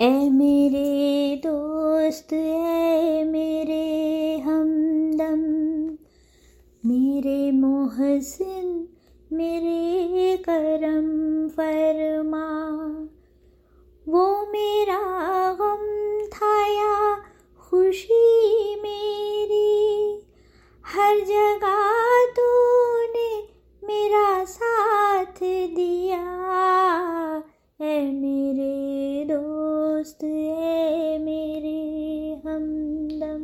ए मेरे दोस्त, ए मेरे हमदम, मेरे मोहसिन, मेरे करम फरमा। वो मेरा गम था या खुशी मेरी, हर जगह तूने मेरा साथ दिया। है मेरे दोस्त है मेरे हमदम।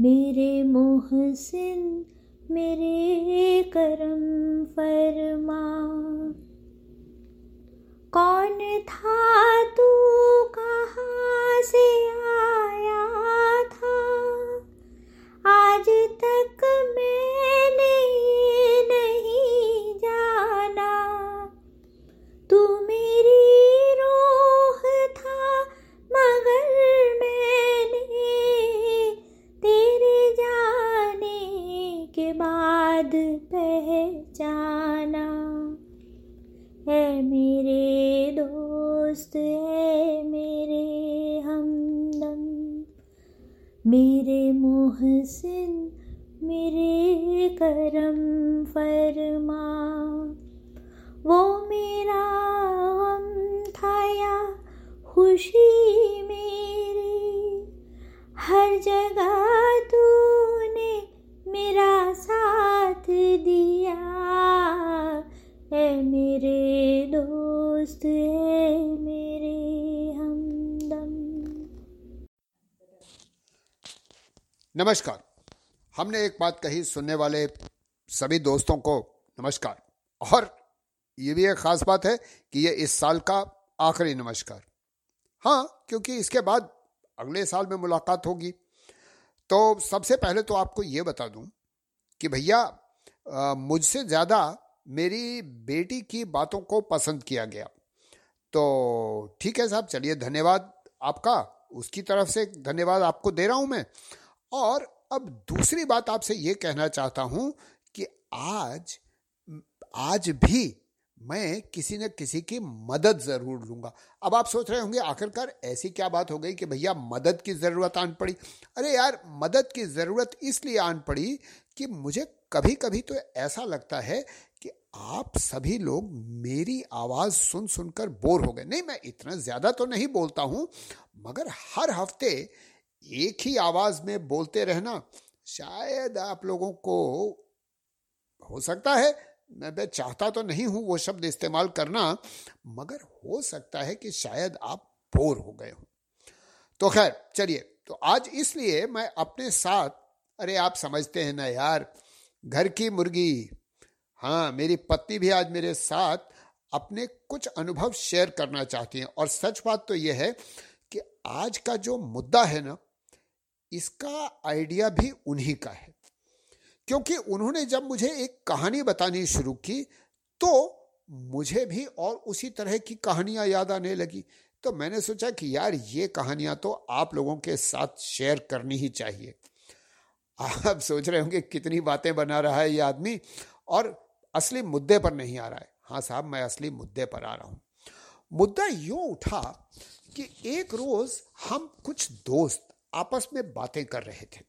मेरे मोहसिन, मेरे करम फरमा। कौन था तू, कहाँ से आया था? आज तक मैंने बात कही सुनने वाले सभी दोस्तों को नमस्कार। और ये भी एक खास बात है कि ये इस साल का आखिरी नमस्कार। हाँ क्योंकि इसके बाद अगले साल में मुलाकात होगी। तो सबसे पहले तो आपको ये बता दूँ कि भैया मुझसे ज़्यादा मेरी बेटी की बातों को पसंद किया गया। तो ठीक है साहब, चलिए धन्यवाद आपका। उसकी तरफ़ से धन्यवाद आपको दे रहा हूँ मैं। और अब दूसरी बात आपसे ये कहना चाहता हूँ कि आज आज भी मैं किसी न किसी की मदद ज़रूर लूँगा। अब आप सोच रहे होंगे, आखिरकार ऐसी क्या बात हो गई कि भैया मदद की ज़रूरत आन पड़ी। अरे यार, मदद की ज़रूरत इसलिए आन पड़ी कि मुझे कभी कभी तो ऐसा लगता है कि आप सभी लोग मेरी आवाज़ सुन सुनकर बोर हो गए। नहीं, मैं इतना ज़्यादा तो नहीं बोलता हूँ, मगर हर हफ़्ते एक ही आवाज़ में बोलते रहना शायद आप लोगों को हो सकता है। मैं चाहता तो नहीं हूँ वो शब्द इस्तेमाल करना, मगर हो सकता है कि शायद आप बोर हो गए हो। तो खैर, चलिए तो आज इसलिए मैं अपने साथ, अरे आप समझते हैं ना यार, घर की मुर्गी। हाँ मेरी पत्नी भी आज मेरे साथ अपने कुछ अनुभव शेयर करना चाहती हैं। और सच बात तो यह है कि आज का जो मुद्दा है ना इसका आइडिया भी उन्हीं का है। क्योंकि उन्होंने जब मुझे एक कहानी बतानी शुरू की तो मुझे भी और उसी तरह की कहानियाँ याद आने लगी। तो मैंने सोचा कि यार, ये कहानियाँ तो आप लोगों के साथ शेयर करनी ही चाहिए। आप सोच रहे होंगे, कितनी बातें बना रहा है ये आदमी, और असली मुद्दे पर नहीं आ रहा है। हाँ साहब, मैं असली मुद्दे पर आ रहा हूँ। मुद्दा यूँ उठा कि एक रोज हम कुछ दोस्त आपस में बातें कर रहे थे।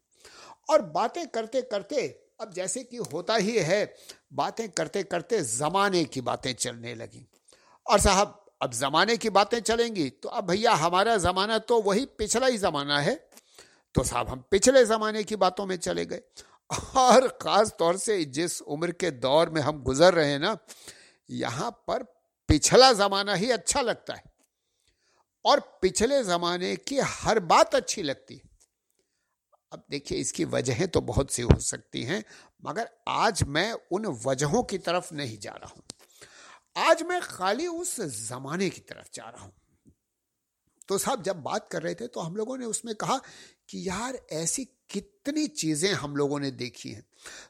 और बातें करते करते, अब जैसे कि होता ही है, बातें करते करते जमाने की बातें चलने लगी। और साहब, अब जमाने की बातें चलेंगी तो अब भैया हमारा जमाना तो वही पिछला ही जमाना है। तो साहब, हम पिछले जमाने की बातों में चले गए। और खास तौर से जिस उम्र के दौर में हम गुजर रहे हैं ना, यहाँ पर पिछला जमाना ही अच्छा लगता है। और पिछले जमाने की हर बात अच्छी लगती है। अब देखिए, इसकी वजहें तो बहुत सी हो सकती हैं, मगर आज मैं उन वजहों की तरफ़ नहीं जा रहा हूँ। आज मैं खाली उस जमाने की तरफ़ जा रहा हूँ। तो साहब, जब बात कर रहे थे तो हम लोगों ने उसमें कहा कि यार ऐसी कितनी चीज़ें हम लोगों ने देखी हैं।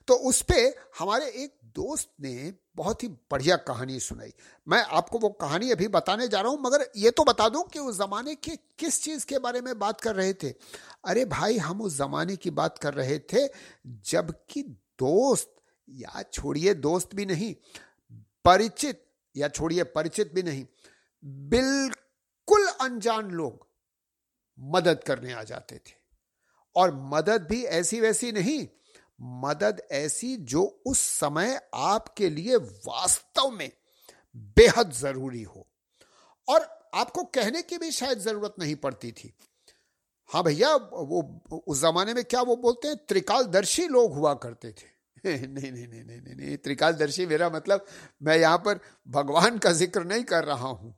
तो उस पर हमारे एक दोस्त ने बहुत ही बढ़िया कहानी सुनाई। मैं आपको वो कहानी अभी बताने जा रहा हूँ, मगर ये तो बता दूँ कि उस जमाने के किस चीज़ के बारे में बात कर रहे थे। अरे भाई, हम उस जमाने की बात कर रहे थे जबकि दोस्त, या छोड़िए दोस्त भी नहीं, परिचित, या छोड़िए परिचित भी नहीं, बिल्कुल अनजान लोग मदद करने आ जाते थे। और मदद भी ऐसी वैसी नहीं। मदद ऐसी जो उस समय आपके लिए वास्तव में बेहद ज़रूरी हो। और आपको कहने की भी शायद ज़रूरत नहीं पड़ती थी। हाँ भैया, वो, उस जमाने में क्या वो बोलते हैं? त्रिकालदर्शी लोग हुआ करते थे। नहीं नहीं नहीं नहीं नहीं त्रिकालदर्शी मेरा मतलब मैं यहाँ पर भगवान का ज़िक्र नहीं कर रहा हूँ।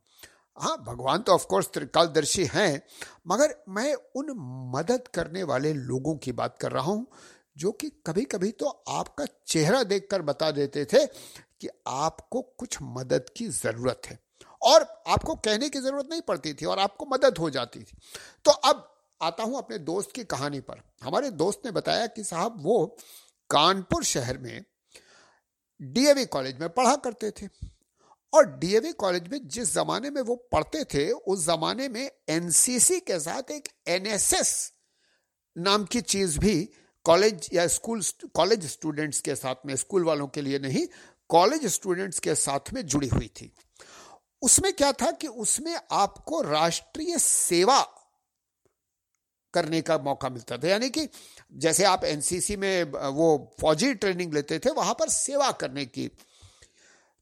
हाँ भगवान तो ऑफकोर्स त्रिकालदर्शी हैं, मगर मैं उन मदद करने वाले लोगों की बात कर रहा हूँ, जो कि कभी कभी तो आपका चेहरा देखकर बता देते थे कि आपको कुछ मदद की ज़रूरत है। और आपको कहने की ज़रूरत नहीं पड़ती थी और आपको मदद हो जाती थी। तो अब आता हूँ अपने दोस्त की कहानी पर। हमारे दोस्त ने बताया कि साहब वो कानपुर शहर में डीएवी कॉलेज में पढ़ा करते थे। और डीएवी कॉलेज में जिस जमाने में वो पढ़ते थे, उस जमाने में एनसीसी के साथ एक एनएसएस नाम की चीज़ भी कॉलेज या स्कूल कॉलेज स्टूडेंट्स के साथ में, स्कूल वालों के लिए नहीं, कॉलेज स्टूडेंट्स के साथ में जुड़ी हुई थी। उसमें क्या था कि उसमें आपको राष्ट्रीय सेवा करने का मौका मिलता था। यानी कि जैसे आप एनसीसी में, वो फौजी ट्रेनिंग लेते थे, वहाँ पर सेवा करने की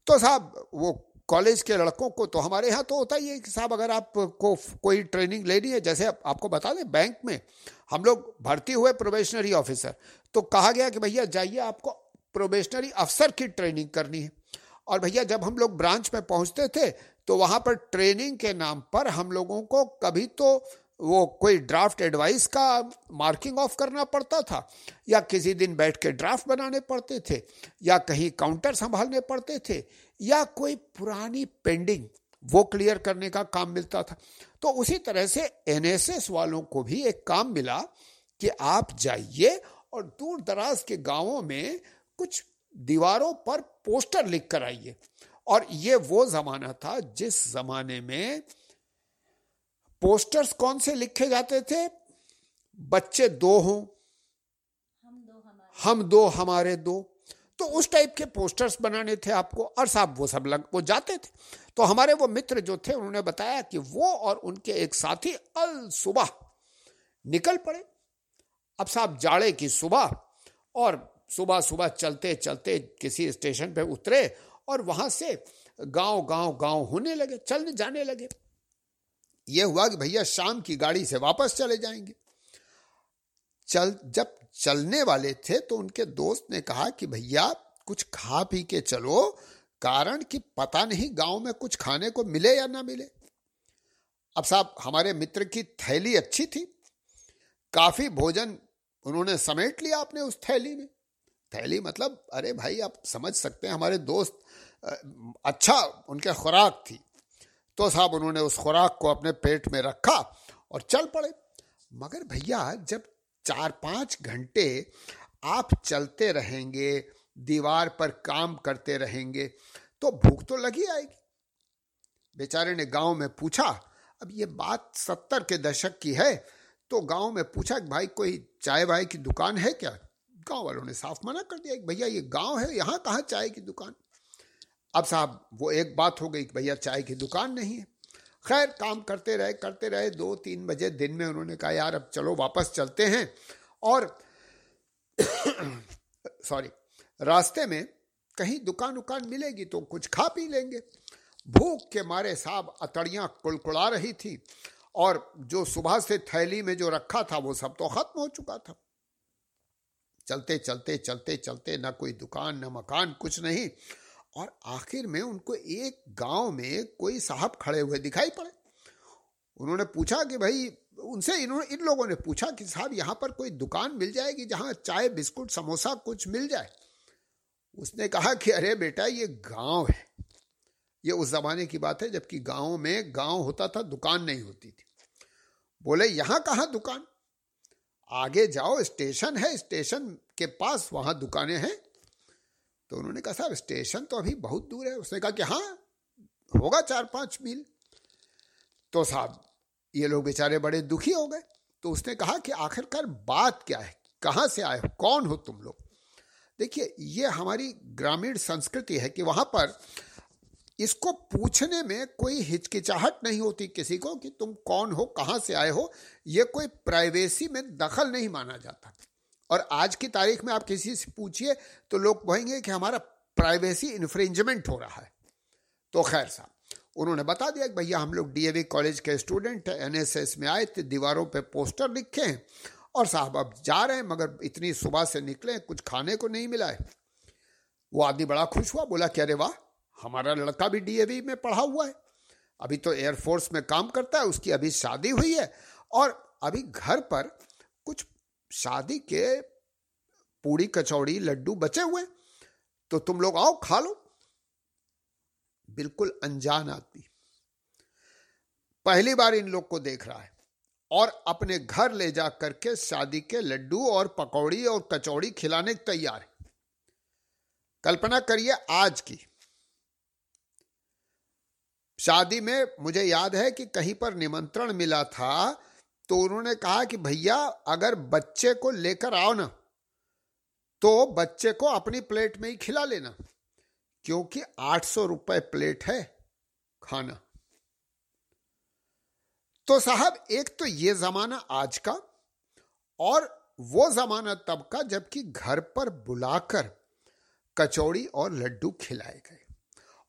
तो साहब, वो कॉलेज के लड़कों को तो हमारे यहाँ तो होता ही है कि साहब, अगर आपको कोई ट्रेनिंग लेनी है, जैसे आपको बता दें, बैंक में हम लोग भर्ती हुए प्रोबेशनरी ऑफिसर तो कहा गया कि भैया जाइए, आपको प्रोबेशनरी अफसर की ट्रेनिंग करनी है। और भैया, जब हम लोग ब्रांच में पहुँचते थे तो वहाँ पर ट्रेनिंग के नाम पर हम लोगों को कभी तो वो कोई ड्राफ्ट एडवाइस का मार्किंग ऑफ़ करना पड़ता था, या किसी दिन बैठ के ड्राफ्ट बनाने पड़ते थे, या कहीं काउंटर संभालने पड़ते थे, या कोई पुरानी पेंडिंग वो क्लियर करने का काम मिलता था। तो उसी तरह से एनएसएस वालों को भी एक काम मिला कि आप जाइए और दूर दराज के गाँवों में कुछ दीवारों पर पोस्टर लिख कर आइए। और ये वो जमाना था जिस जमाने में पोस्टर्स कौन से लिखे जाते थे? बच्चे दो हों। हम दो, हमारे हम दो हमारे दो। तो उस टाइप के पोस्टर्स बनाने थे आपको, और साहब वो सब लग, वो जाते थे। तो हमारे वो मित्र जो थे, उन्होंने बताया कि वो और उनके एक साथी अल सुबह निकल पड़े। अब साहब जाड़े की सुबह, और सुबह सुबह चलते चलते किसी स्टेशन पे उतरे, और वहाँ से गाँव गाँव गाँव होने लगे, चलने, जाने लगे। ये हुआ कि भैया शाम की गाड़ी से वापस चले जाएँगे। चल, जब चलने वाले थे तो उनके दोस्त ने कहा कि भैया, कुछ खा पी के चलो, कारण कि पता नहीं गाँव में कुछ खाने को मिले या ना मिले। अब साहब, हमारे मित्र की थैली अच्छी थी। काफ़ी भोजन उन्होंने समेट लिया आपने उस थैली में। थैली मतलब अरे भाई, आप समझ सकते हैं, हमारे दोस्त अच्छा उनके खुराक थी। तो साहब उन्होंने उस खुराक को अपने पेट में रखा और चल पड़े। मगर भैया, जब चार पाँच घंटे आप चलते रहेंगे, दीवार पर काम करते रहेंगे तो भूख तो लगी आएगी। बेचारे ने गाँव में पूछा, अब ये बात सत्तर के दशक की है तो गाँव में पूछा कि भाई, कोई चाय वाय की दुकान है क्या? गाँव वालों ने साफ़ मना कर दिया भैया, ये गाँव है, यहाँ कहा चाय की दुकान? अब साहब, वो एक बात हो गई कि भैया चाय की दुकान नहीं है। खैर, काम करते रहे करते रहे, दो तीन बजे दिन में उन्होंने कहा, यार, अब चलो वापस चलते हैं। और सॉरी, रास्ते में कहीं दुकान उकान मिलेगी तो कुछ खा पी लेंगे। भूख के मारे साहब अतड़ियाँ कुलकुड़ा रही थी और जो सुबह से थैली में जो रखा था, वो सब तो खत्म हो चुका था। चलते चलते चलते चलते, ना कोई दुकान, ना मकान, कुछ नहीं। और आखिर में उनको एक गाँव में कोई साहब खड़े हुए दिखाई पड़े। उन्होंने पूछा कि भाई, उनसे इन्होंने इन लोगों ने पूछा कि साहब, यहाँ पर कोई दुकान मिल जाएगी जहाँ चाय, बिस्कुट, समोसा कुछ मिल जाए? उसने कहा कि अरे बेटा, ये गाँव है। ये उस जमाने की बात है, जबकि गाँव में गाँव होता था, दुकान नहीं होती थी। बोले, यहाँ कहा दुकान? आगे जाओ, स्टेशन है, स्टेशन के पास वहाँ दुकानें हैं। तो उन्होंने कहा, साहब, स्टेशन तो अभी बहुत दूर है। उसने कहा कि हाँ होगा चार पाँच मील। तो साहब, ये लोग बेचारे बड़े दुखी हो गए। तो उसने कहा कि, आखिरकार बात क्या है? कहाँ से आए हो? कौन हो तुम लोग? देखिए, ये हमारी ग्रामीण संस्कृति है कि वहाँ पर इसको पूछने में कोई हिचकिचाहट नहीं होती किसी को कि तुम कौन हो, कहाँ से आए हो। ये कोई प्राइवेसी में दखल नहीं माना जाता। और आज की तारीख में आप किसी से पूछिए तो लोग कहेंगे कि हमारा प्राइवेसी इन्फ्रिंजमेंट हो रहा है। तो खैर साहब, उन्होंने बता दिया कि भैया हम लोग डीएवी कॉलेज के स्टूडेंट हैं एनएसएस में आए थे, दीवारों पे पोस्टर लिखे हैं और साहब अब जा रहे हैं, मगर इतनी सुबह से निकले, कुछ खाने को नहीं मिला है। वो आदमी बड़ा खुश हुआ, बोला कि अरे वाह, हमारा लड़का भी डीएवी में पढ़ा हुआ है। अभी तो एयरफोर्स में काम करता है, उसकी अभी शादी हुई है और अभी घर पर कुछ शादी के पूड़ी, कचौड़ी, लड्डू बचे हुए तो तुम लोग आओ, खा लो। बिल्कुल अनजान आदमी। पहली बार इन लोग को देख रहा है और अपने घर ले जा करके शादी के लड्डू और पकौड़ी और कचौड़ी खिलाने तैयार है। कल्पना करिए आज की। शादी में मुझे याद है कि कहीं पर निमंत्रण मिला था तो उन्होंने कहा कि भैया, अगर बच्चे को लेकर आओ ना तो बच्चे को अपनी प्लेट में ही खिला लेना, क्योंकि आठ सौ रुपए प्लेट है खाना। तो साहब, एक तो ये जमाना आज का, और वो जमाना तब का, जबकि घर पर बुलाकर कचौड़ी और लड्डू खिलाए गए।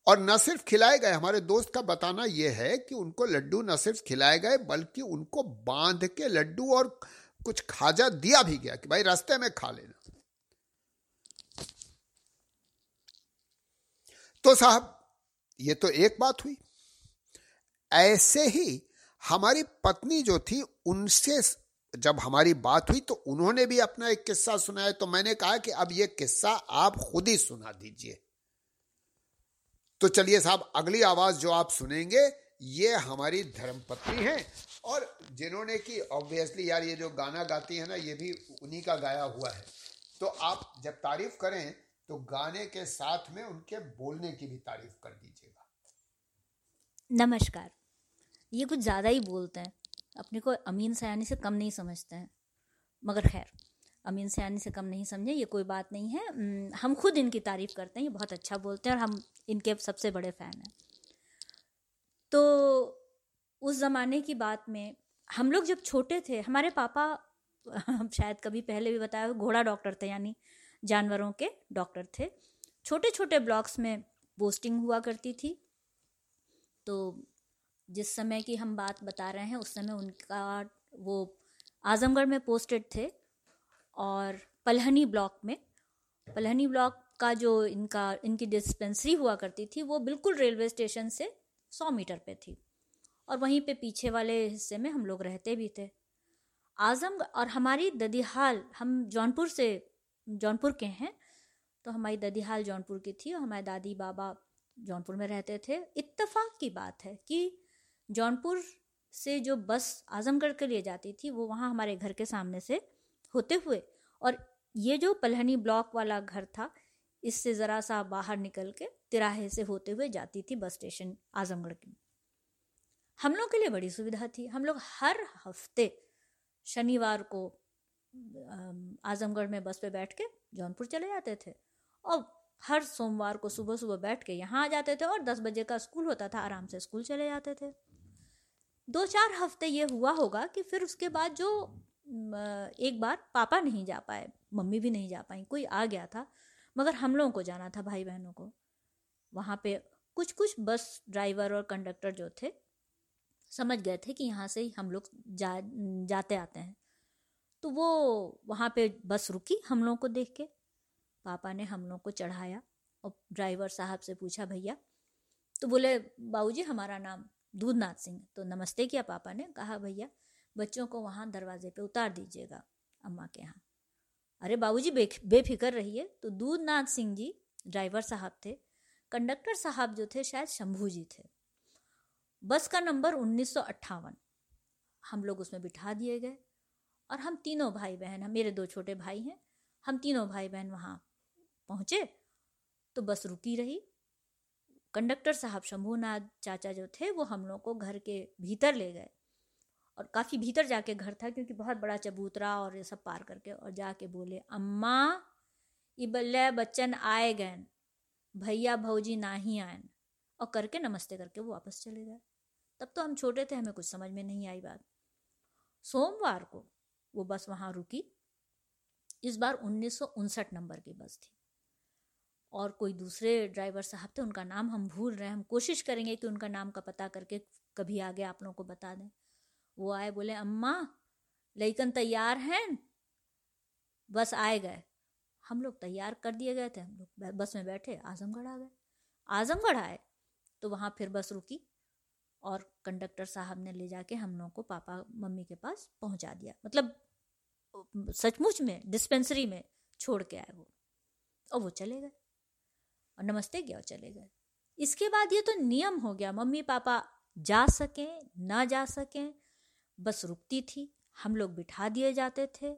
और न सिर्फ़ खिलाए गए, हमारे दोस्त का बताना यह है कि उनको लड्डू न सिर्फ़ खिलाए गए, बल्कि उनको बाँध के लड्डू और कुछ खाजा दिया भी गया कि भाई रास्ते में खा लेना। तो साहब, ये तो एक बात हुई। ऐसे ही हमारी पत्नी जो थी, उनसे जब हमारी बात हुई तो उन्होंने भी अपना एक किस्सा सुनाया। तो मैंने कहा कि अब ये किस्सा आप खुद ही सुना दीजिए। तो चलिए साहब, अगली आवाज़ जो आप सुनेंगे, ये हमारी धर्मपत्नी है। और जिन्होंने की ऑब्वियसली यार ये जो गाना गाती है ना, ये भी उन्हीं का गाया हुआ है। तो आप जब तारीफ़ करें तो गाने के साथ में उनके बोलने की भी तारीफ़ कर दीजिएगा। नमस्कार। ये कुछ ज़्यादा ही बोलते हैं। अपने को अमीन सयानी से कम नहीं समझते हैं। मगर खैर। अमीन सयानी से कम नहीं समझे, ये कोई बात नहीं है। हम खुद इनकी तारीफ़ करते हैं, ये बहुत अच्छा बोलते हैं और हम इनके सबसे बड़े फ़ैन हैं। तो उस ज़माने की बात में हम लोग जब छोटे थे, हमारे पापा, हम शायद कभी पहले भी बताया घोड़ा डॉक्टर थे, यानी जानवरों के डॉक्टर थे। छोटे छोटे ब्लॉक्स में पोस्टिंग हुआ करती थी। तो जिस समय की हम बात बता रहे हैं, उस समय उनका वो आजमगढ़ में पोस्टेड थे। और पलहनी ब्लॉक में। पलहनी ब्लॉक का जो इनका, इनकी डिस्पेंसरी हुआ करती थी, वो बिल्कुल रेलवे स्टेशन से सौ मीटर पे थी। और वहीं पे पीछे वाले हिस्से में हम लोग रहते भी थे। आज़म और हमारी ददीहाल, हम जौनपुर से, जौनपुर के हैं तो हमारी दादी हाल जौनपुर की थी और हमारे दादी बाबा जौनपुर में रहते थे। इत्तेफाक की बात है कि जौनपुर से जो बस आजमगढ़ के लिए जाती थी, वो वहाँ हमारे घर के सामने से होते हुए। और ये जो पलहनी ब्लॉक वाला घर था, इससे ज़रा सा बाहर निकल के तिराहे से होते हुए जाती थी बस स्टेशन आजमगढ़ की। हम लोग के लिए बड़ी सुविधा थी। हम लोग हर हफ़्ते शनिवार को आजमगढ़ में बस पे बैठ के जौनपुर चले जाते थे। और हर सोमवार को सुबह सुबह बैठ के यहाँ आ जाते थे और दस बजे का स्कूल होता था, आराम से स्कूल चले जाते थे। दो चार हफ़्ते ये हुआ होगा कि फिर उसके बाद जो एक बार पापा नहीं जा पाए, मम्मी भी नहीं जा पाई, कोई आ गया था, मगर हम लोगों को जाना था भाई बहनों को। वहाँ पे कुछ कुछ बस ड्राइवर और कंडक्टर जो थे, समझ गए थे कि यहाँ से हम लोग जा, जाते आते हैं। तो वो वहाँ पे बस रुकी हम लोगों को देख के। पापा ने हम लोग को चढ़ाया और ड्राइवर साहब से पूछा, भैया तो बोले, बाबूजी, हमारा नाम दूधनाथ सिंह तो नमस्ते किया पापा ने, कहा, भैया बच्चों को वहाँ दरवाजे पे उतार दीजिएगा अम्मा के यहाँ। अरे बाबूजी बे बेफिक्र रहिए। तो दूधनाथ सिंह जी, ड्राइवर साहब थे, कंडक्टर साहब जो थे, शायद शंभू जी थे। बस का नंबर उन्नीस सौ अट्ठावन। हम लोग उसमें बिठा दिए गए। और हम तीनों भाई बहन हम मेरे दो छोटे भाई हैं, हम तीनों भाई बहन वहाँ पहुँचे। तो बस रुकी रही। कंडक्टर साहब शंभुनाथ चाचा जो थे, वो हम लोग को घर के भीतर ले गए। और काफ़ी भीतर जाके घर था क्योंकि बहुत बड़ा चबूतरा और ये सब पार करके और जाके बोले, अम्मा, इबल्ले बच्चन आए गए भैया भौजी ना ही आए और करके नमस्ते करके वो वापस चले गए। तब तो हम छोटे थे, हमें कुछ समझ में नहीं आई बात। सोमवार को वो बस वहाँ रुकी। इस बार उन्नीस सौ उनसठ नंबर की बस थी। और कोई दूसरे ड्राइवर साहब थे, उनका नाम हम भूल रहे हैं। हम कोशिश करेंगे कि उनका नाम का पता करके कभी आगे आप लोगों को बता दें। वो आए बोले, अम्मा, लइकन तैयार हैं? बस आए गए। हम लोग तैयार कर दिए गए थे। हम लोग बस में बैठे, आजमगढ़ आ गए। आजमगढ़ आए तो वहाँ फिर बस रुकी और कंडक्टर साहब ने ले जाके हम लोगों को पापा, मम्मी के पास पहुँचा दिया। मतलब सचमुच में, डिस्पेंसरी में छोड़ के आए वो। और वो चले गए। और नमस्ते गया और चले गए। इसके बाद ये तो नियम हो गया। मम्मी, पापा जा सकें, ना जा सकें बस रुकती थी, हम लोग बिठा दिए जाते थे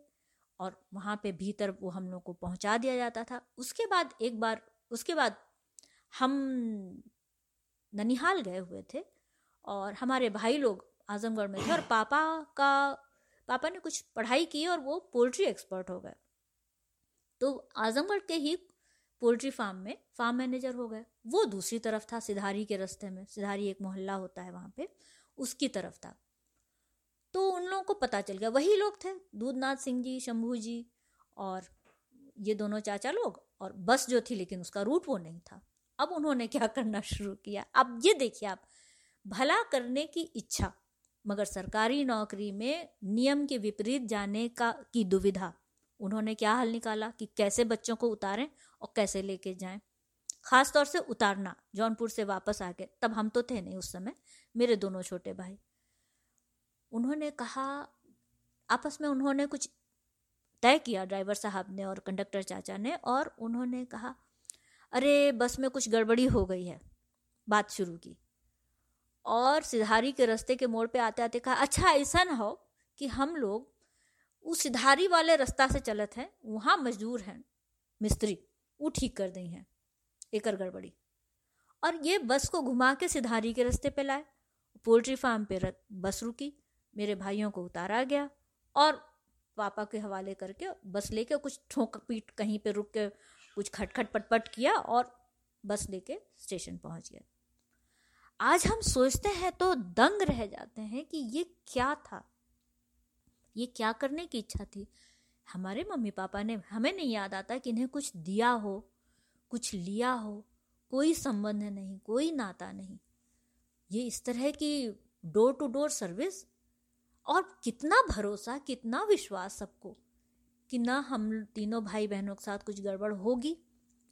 और वहाँ पे भीतर वो हम लोग को पहुँचा दिया जाता था। उसके बाद एक बार, उसके बाद हम ननिहाल गए हुए थे और हमारे भाई लोग आजमगढ़ में थे और पापा का, पापा ने कुछ पढ़ाई की और वो पोल्ट्री एक्सपर्ट हो गए। तो आजमगढ़ के ही पोल्ट्री फार्म में, फार्म मैनेजर हो गए। वो दूसरी तरफ़ था, सिधारी के रास्ते में, सिधारी एक मोहल्ला होता है वहाँ पे, उसकी तरफ़ था। तो उन लोगों को पता चल गया। वही लोग थे, दूधनाथ सिंह जी, शंभू जी और ये दोनों चाचा लोग और बस जो थी लेकिन उसका रूट वो नहीं था। अब उन्होंने क्या करना शुरू किया? अब ये देखिए आप, भला करने की इच्छा, मगर सरकारी नौकरी में नियम के विपरीत जाने का, की दुविधा, उन्होंने क्या हल निकाला कि कैसे बच्चों को उतारें और कैसे लेके जाएँ? खास तौर से उतारना, जौनपुर से वापस आ गए तब हम तो थे नहीं उस समय, मेरे दोनों छोटे भाई। उन्होंने कहा, आपस में उन्होंने कुछ तय किया ड्राइवर साहब ने और कंडक्टर चाचा ने और उन्होंने कहा, अरे, बस में कुछ गड़बड़ी हो गई है। बात शुरू की। और सिधारी के रास्ते के मोड़ पे आते आते कहा अच्छा ऐसा ना हो कि हम लोग उस सिधारी वाले रास्ता से चलत हैं, वहाँ मजदूर हैं, मिस्त्री, वो ठीक कर दी हैं, एकर गड़बड़ी। और ये बस को घुमा के सिधारी के रास्ते पे लाए, पोल्ट्री फार्म पे बस रुकी। मेरे भाइयों को उतारा गया और पापा के हवाले करके बस लेके कुछ ठोंक पीट कहीं पे रुक के कुछ खटखट पटपट किया और बस लेके स्टेशन पहुँच गए आज हम सोचते हैं तो दंग रह जाते हैं कि ये क्या था? ये क्या करने की इच्छा थी? हमारे मम्मी पापा ने हमें नहीं याद आता कि इन्हें कुछ दिया हो, कुछ लिया हो, कोई संबंध नहीं, कोई नाता नहीं। ये इस तरह की डोर टू डोर सर्विस और कितना भरोसा, कितना विश्वास सबको कि ना हम तीनों भाई बहनों के साथ कुछ गड़बड़ होगी।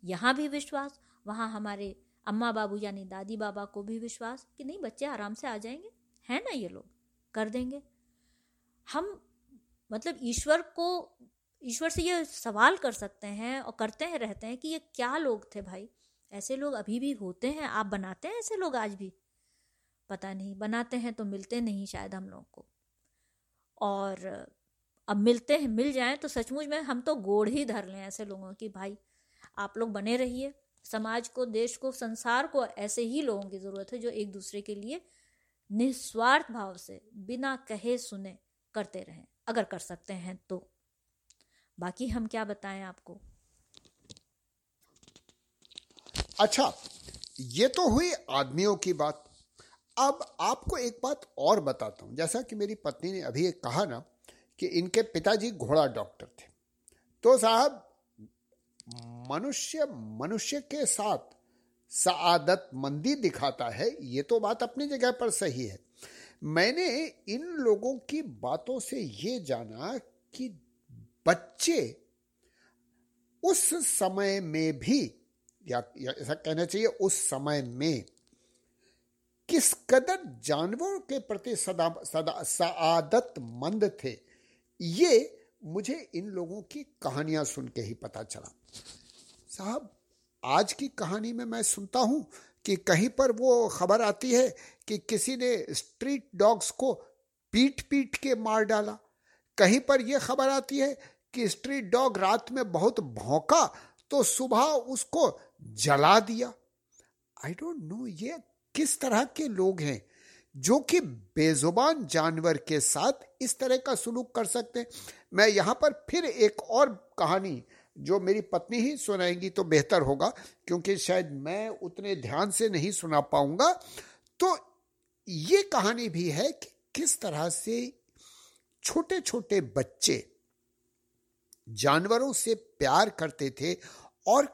यहाँ भी विश्वास, वहाँ हमारे अम्मा बाबू यानी दादी बाबा को भी विश्वास कि नहीं, बच्चे आराम से आ जाएँगे। है ना ये लोग? कर देंगे। हम मतलब ईश्वर को, ईश्वर से ये सवाल कर सकते हैं और करते हैं, रहते हैं कि ये क्या लोग थे भाई? ऐसे लोग अभी भी होते हैं? आप बनाते हैं ऐसे लोग आज भी? पता नहीं, बनाते हैं तो मिलते नहीं शायद हम लोग को। और अब मिलते हैं, मिल जाएँ तो सचमुच में हम तो गोड़ ही धर लें ऐसे लोगों की, भाई, आप लोग बने रहिए। समाज को, देश को, संसार को ऐसे ही लोगों की ज़रूरत है जो एक दूसरे के लिए निस्वार्थ भाव से बिना कहे सुने करते रहें, अगर कर सकते हैं तो। बाकी हम क्या बताएँ आपको? अच्छा ये तो हुई आदमियों की बात। अब आपको एक बात और बताता हूँ। जैसा कि मेरी पत्नी ने अभी एक कहा ना कि इनके पिताजी घोड़ा डॉक्टर थे। तो साहब, मनुष्य मनुष्य के साथ सआदत मंदी दिखाता है, ये तो बात अपनी जगह पर सही है। मैंने इन लोगों की बातों से ये जाना कि बच्चे उस समय में भी या ऐसा कहना चाहिए, उस समय में किस कदर जानवरों के प्रति सदा सदा सआदत मंद थे? ये मुझे इन लोगों की कहानियाँ सुन के ही पता चला। साहब, आज की कहानी में मैं सुनता हूँ कि कहीं पर वो खबर आती है कि किसी ने स्ट्रीट डॉग्स को पीट पीट के मार डाला। कहीं पर यह खबर आती है कि स्ट्रीट डॉग रात में बहुत भौंका तो सुबह उसको जला दिया। आई डोंट नो ये किस तरह के लोग हैं जो कि बेजुबान जानवर के साथ इस तरह का सुलूक कर सकते हैं? मैं यहाँ पर फिर एक और कहानी जो मेरी पत्नी ही सुनाएँगी तो बेहतर होगा, क्योंकि शायद मैं उतने ध्यान से नहीं सुना पाऊँगा। तो ये कहानी भी है कि किस तरह से छोटे छोटे बच्चे जानवरों से प्यार करते थे और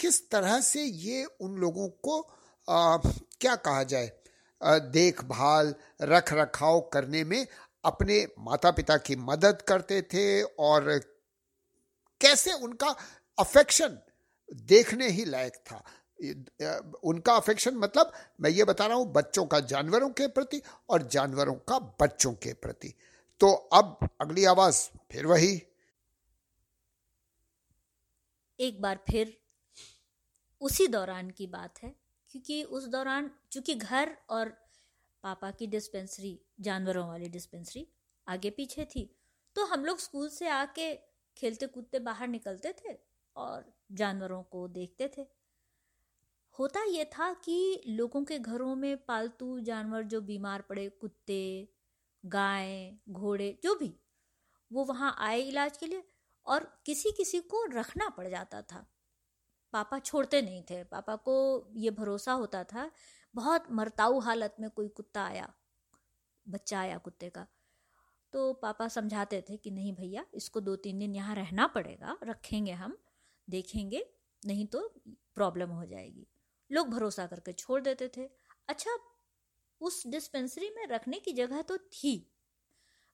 किस तरह से ये उन लोगों को आ, क्या कहा जाए? देखभाल रख रखाव करने में अपने माता पिता की मदद करते थे और कैसे उनका अफेक्शन देखने ही लायक था। उनका अफेक्शन मतलब मैं ये बता रहा हूँ बच्चों का जानवरों के प्रति और जानवरों का बच्चों के प्रति। तो अब अगली आवाज़ फिर वही। एक बार फिर उसी दौरान की बात है। क्योंकि उस दौरान, चूँकि घर और पापा की डिस्पेंसरी जानवरों वाली डिस्पेंसरी आगे पीछे थी तो हम लोग स्कूल से आके खेलते कूदते बाहर निकलते थे और जानवरों को देखते थे। होता ये था कि लोगों के घरों में पालतू जानवर जो बीमार पड़े, कुत्ते, गाय, घोड़े, जो भी, वो वहाँ आए इलाज के लिए और किसी किसी को रखना पड़ जाता था। पापा छोड़ते नहीं थे। पापा को ये भरोसा होता था, बहुत मरताऊ हालत में कोई कुत्ता आया, बच्चा आया कुत्ते का। तो पापा समझाते थे कि नहीं भैया, इसको दो तीन दिन यहाँ रहना पड़ेगा, रखेंगे हम, देखेंगे, नहीं तो प्रॉब्लम हो जाएगी। लोग भरोसा करके छोड़ देते थे। अच्छा उस डिस्पेंसरी में रखने की जगह तो थी,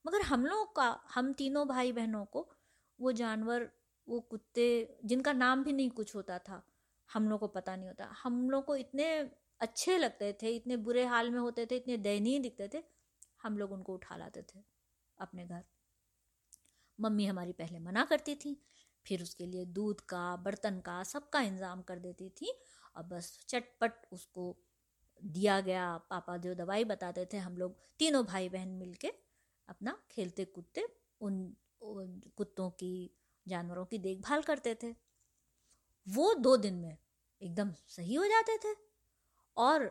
मगर हम लोग का, हम तीनों भाई बहनों को वो जानवर वो कुत्ते जिनका नाम भी नहीं कुछ होता था हम लोग को पता नहीं होता। हम लोग को इतने अच्छे लगते थे इतने बुरे हाल में होते थे इतने दयनीय दिखते थे हम लोग उनको उठा लाते थे अपने घर। मम्मी हमारी पहले मना करती थी फिर उसके लिए दूध का बर्तन का सबका इंतज़ाम कर देती थी। और बस चटपट उसको दिया गया। पापा जो दवाई बताते थे हम लोग तीनों भाई बहन मिलके अपना खेलते कूदते उन, उन कुत्तों की जानवरों की देखभाल करते थे। वो दो दिन में एकदम सही हो जाते थे और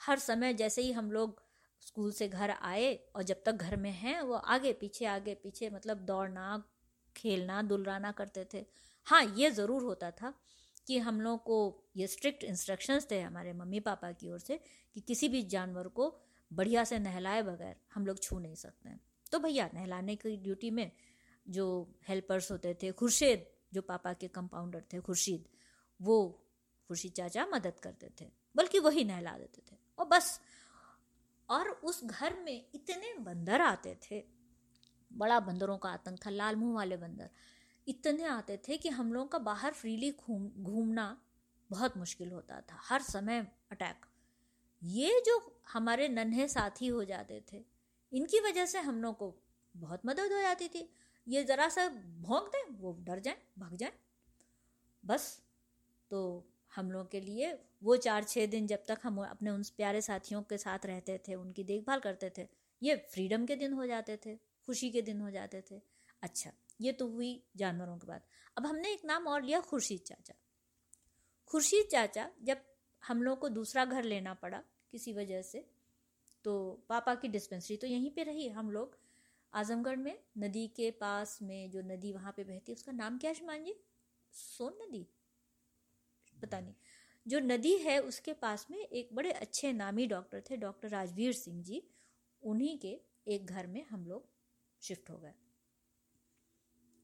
हर समय जैसे ही हम लोग स्कूल से घर आए और जब तक घर में हैं, वो आगे पीछे आगे पीछे मतलब दौड़ना, खेलना, दुलराना करते थे। हाँ ये ज़रूर होता था कि हम लोग को ये स्ट्रिक्ट इंस्ट्रक्शंस थे हमारे मम्मी पापा की ओर से कि किसी भी जानवर को बढ़िया से नहलाए बगैर हम लोग छू नहीं सकते। हैं तो भैया, नहलाने की ड्यूटी में जो हेल्पर्स होते थे, खुर्शीद, जो पापा के कंपाउंडर थे, खुर्शीद, वो खुर्शीद चाचा मदद करते थे, बल्कि वही नहला देते थे। और बस, और उस घर में इतने बंदर आते थे, बड़ा बंदरों का आतंक था, लाल मुँह वाले बंदर, इतने आते थे कि हम लोगों का बाहर फ्रीली घूम, घूमना बहुत मुश्किल होता था, हर समय अटैक ये जो हमारे नन्हे साथी हो जाते थे, इनकी वजह से हम लोग को बहुत मदद हो जाती थी। ये ज़रा सा भोंक दें, वो डर जाए, भाग जाए। बस तो हम लोगों के लिए वो चार छः दिन जब तक हम अपने उन प्यारे साथियों के साथ रहते थे, उनकी देखभाल करते थे, ये फ्रीडम के दिन हो जाते थे, खुशी के दिन हो जाते थे। अच्छा ये तो हुई जानवरों के बाद। अब हमने एक नाम और लिया, खुर्शीद चाचा। खुर्शीद चाचा, जब हम लोग को दूसरा घर लेना पड़ा किसी वजह से तो पापा की डिस्पेंसरी तो यहीं पे रही, हम लोग आजमगढ़ में, नदी के पास में जो नदी वहाँ पे बहती है, उसका नाम क्या है जी सोन नदी? पता नहीं। जो नदी है, उसके पास में एक बड़े अच्छे नामी डॉक्टर थे, डॉक्टर राजवीर सिंह जी। उन्हीं के एक घर में हम लोग शिफ्ट हो गए।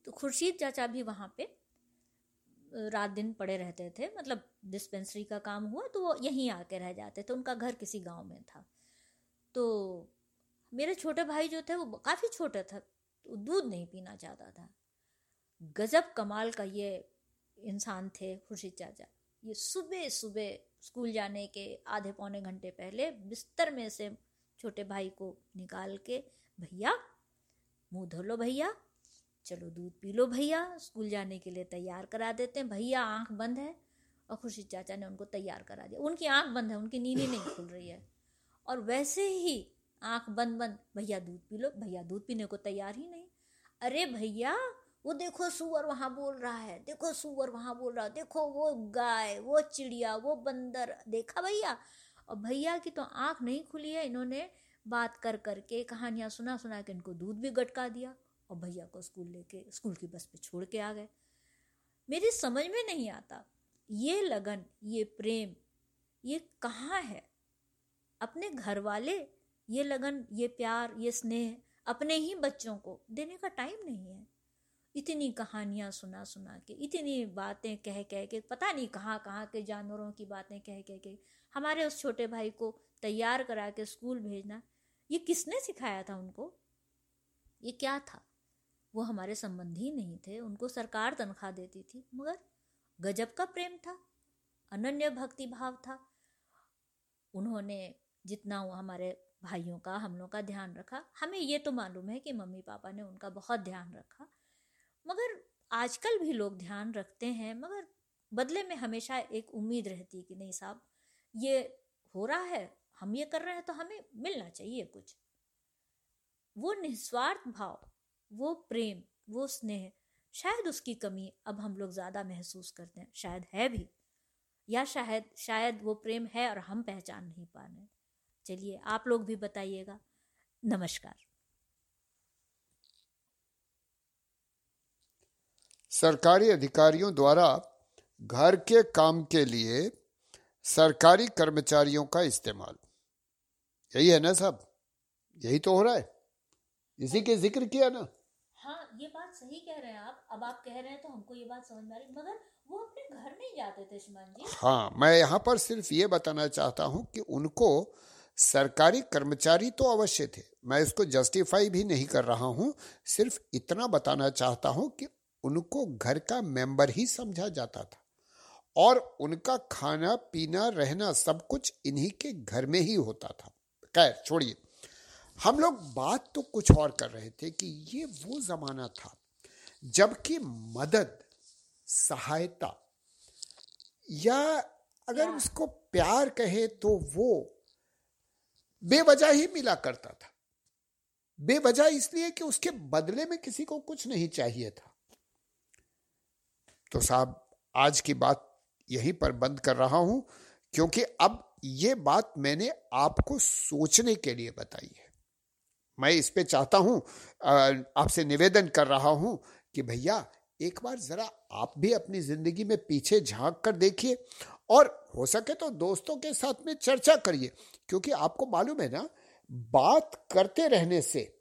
तो खुर्शीद चाचा भी वहाँ पे रात दिन पड़े रहते थे। मतलब डिस्पेंसरी का काम हुआ तो वो यहीं आके रह जाते थे। उनका घर किसी गाँव में था। तो मेरे छोटे भाई जो थे वो काफ़ी छोटे था तो दूध नहीं पीना चाहता था। गजब कमाल का ये इंसान थे खुर्शीद चाचा। ये सुबह सुबह स्कूल जाने के आधे पौने घंटे पहले बिस्तर में से छोटे भाई को निकाल के, भैया, मुँह धो लो भैया, चलो दूध पी लो भैया, स्कूल जाने के लिए तैयार करा देते हैं, भैया, आँख बंद है। और खुर्शीद चाचा ने उनको तैयार करा दिया। उनकी आँख बंद है, उनकी नींद ही नहीं खुल रही है। और वैसे ही आँख बंद बंद, भैया दूध पी लो, भैया दूध पीने को तैयार ही नहीं। अरे भैया, वो देखो सुअर वहाँ बोल रहा है, देखो सुअर वहाँ बोल रहा है, देखो वो गाय, वो चिड़िया, वो बंदर, देखा भैया? और भैया की तो आँख नहीं खुली है, इन्होंने बात कर करके कहानियाँ सुना सुना के इनको दूध भी गटका दिया और भैया को स्कूल लेके, स्कूल की बस पे छोड़ के आ गए। मेरी समझ में नहीं आता, ये लगन, ये प्रेम, ये कहाँ है? अपने घर वाले ये लगन, ये प्यार, ये स्नेह अपने ही बच्चों को देने का टाइम नहीं है। इतनी कहानियाँ सुना सुना के, इतनी बातें कह कह के, पता नहीं कहाँ कहाँ के जानवरों की बातें कह कह के, हमारे उस छोटे भाई को तैयार करा के स्कूल भेजना, ये किसने सिखाया था उनको? ये क्या था? वो हमारे संबंधी नहीं थे, उनको सरकार तनख्वाह देती थी, मगर गजब का प्रेम था, अनन्य भक्ति भाव था। उन्होंने जितना वो हमारे भाइयों का, हम लोग का ध्यान रखा। हमें ये तो मालूम है कि मम्मी पापा ने उनका बहुत ध्यान रखा। मगर आजकल भी लोग ध्यान रखते हैं, मगर बदले में हमेशा एक उम्मीद रहती है कि नहीं साहब, ये हो रहा है, हम ये कर रहे हैं तो हमें मिलना चाहिए कुछ। वो निस्वार्थ भाव, वो प्रेम, वो स्नेह, शायद उसकी कमी अब हम लोग ज़्यादा महसूस करते हैं, शायद है भी। या शायद शायद वो प्रेम है और हम पहचान नहीं पा रहे चलिए आप लोग भी बताइएगा। नमस्कार। सरकारी अधिकारियों द्वारा घर के काम के लिए सरकारी कर्मचारियों का इस्तेमाल। यही है ना साहब यही तो हो रहा है। इसी के ज़िक्र किया ना। हाँ ये बात सही कह रहे हैं आप। अब आप कह रहे हैं तो हमको ये बात समझ में आ रही मगर वो अपने घर नहीं जाते थे श्रीमान जी। हाँ मैं यहाँ पर सिर्फ़ ये बताना चाहता हूँ कि उनको सरकारी कर्मचारी तो अवश्य थे। मैं इसको जस्टिफाई भी नहीं कर रहा हूँ सिर्फ़ इतना बताना चाहता हूँ कि उनको घर का मेंबर ही समझा जाता था और उनका खाना पीना रहना सब कुछ इन्हीं के घर में ही होता था। खैर छोड़िए। हम लोग बात तो कुछ और कर रहे थे कि ये वो जमाना था जबकि मदद सहायता या अगर उसको प्यार कहे तो वो बेवजह ही मिला करता था। बेवजह इसलिए कि उसके बदले में किसी को कुछ नहीं चाहिए था। तो साहब, आज की बात यहीं पर बंद कर रहा हूँ, क्योंकि अब ये बात मैंने आपको सोचने के लिए बताई है। मैं इस पे चाहता हूँ आपसे निवेदन कर रहा हूँ कि भैया, एक बार जरा आप भी अपनी ज़िंदगी में पीछे झाँक कर देखिए और हो सके तो दोस्तों के साथ में चर्चा करिए क्योंकि आपको मालूम है ना बात करते रहने से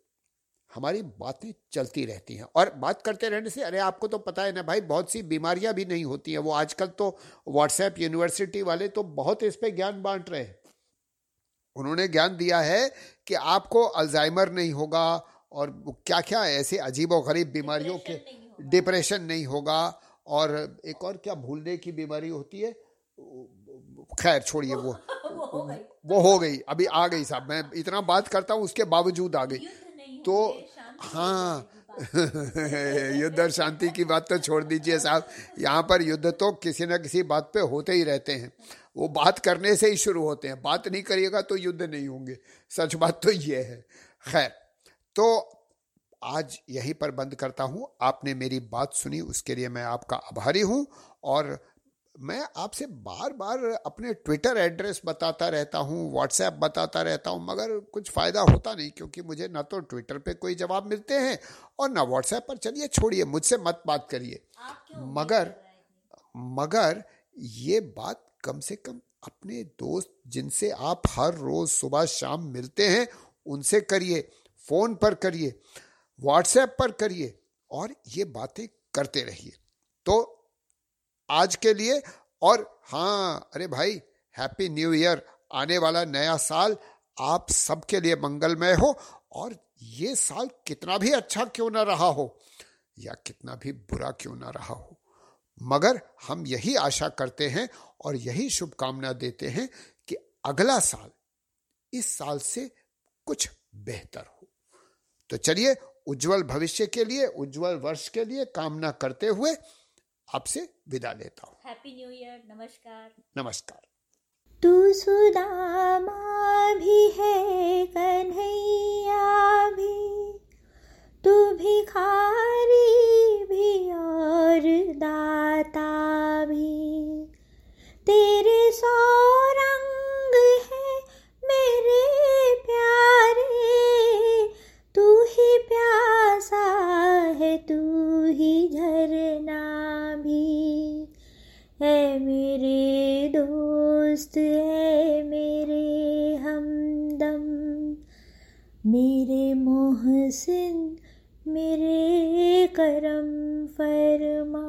हमारी बातें चलती रहती हैं। और बात करते रहने से अरे आपको तो पता है ना भाई बहुत सी बीमारियाँ भी नहीं होती हैं। वो आजकल तो व्हाट्सएप यूनिवर्सिटी वाले तो बहुत इस पे ज्ञान बांट रहे हैं। उन्होंने ज्ञान दिया है कि आपको अल्जाइमर नहीं होगा और क्या क्या ऐसे अजीब और गरीब बीमारियों के डिप्रेशन नहीं होगा। और एक और क्या भूलने की बीमारी होती है? खैर छोड़िए वो वो वो हो गई अभी आ गई साहब मैं इतना बात करता हूँ उसके बावजूद आ गई। तो हाँ। युद्ध और शांति की बात तो छोड़ दीजिए साहब यहाँ पर युद्ध तो किसी न किसी बात पे होते ही रहते हैं। वो बात करने से ही शुरू होते हैं बात नहीं करिएगा तो युद्ध नहीं होंगे सच बात तो ये है। खैर तो आज यहीं पर बंद करता हूँ आपने मेरी बात सुनी उसके लिए मैं आपका आभारी हूँ और मैं आपसे बार बार अपने ट्विटर एड्रेस बताता रहता हूँ व्हाट्सएप बताता रहता हूँ मगर कुछ फ़ायदा होता नहीं क्योंकि मुझे ना तो ट्विटर पे कोई जवाब मिलते हैं और ना व्हाट्सएप पर चलिए छोड़िए मुझसे मत बात करिए। मगर मगर ये बात कम से कम अपने दोस्त जिनसे आप हर रोज़ सुबह शाम मिलते हैं उनसे करिए फ़ोन पर करिए व्हाट्सएप पर करिए और ये बातें करते रहिए। तो आज के लिए और हाँ अरे भाई हैप्पी न्यू ईयर आने वाला नया साल आप सबके लिए मंगलमय हो और ये साल कितना भी अच्छा क्यों ना रहा हो या कितना भी बुरा क्यों ना रहा हो। मगर हम यही आशा करते हैं और यही शुभकामना देते हैं कि अगला साल इस साल से कुछ बेहतर हो। तो चलिए, उज्जवल भविष्य के लिए, उज्जवल वर्ष के लिए कामना करते हुए आपसे विदा लेता हूँ। हैप्पी न्यू ईयर नमस्कार। नमस्कार। तू सुदामा भी है कन्हैया भी। तू भिखारी भी और दाता भी। तेरे सौ रंग है मेरे प्यारे। तू ही प्यासा है तू ही झरना दोस्त है मेरे हमदम मेरे मोहसिन मेरे करम फरमा।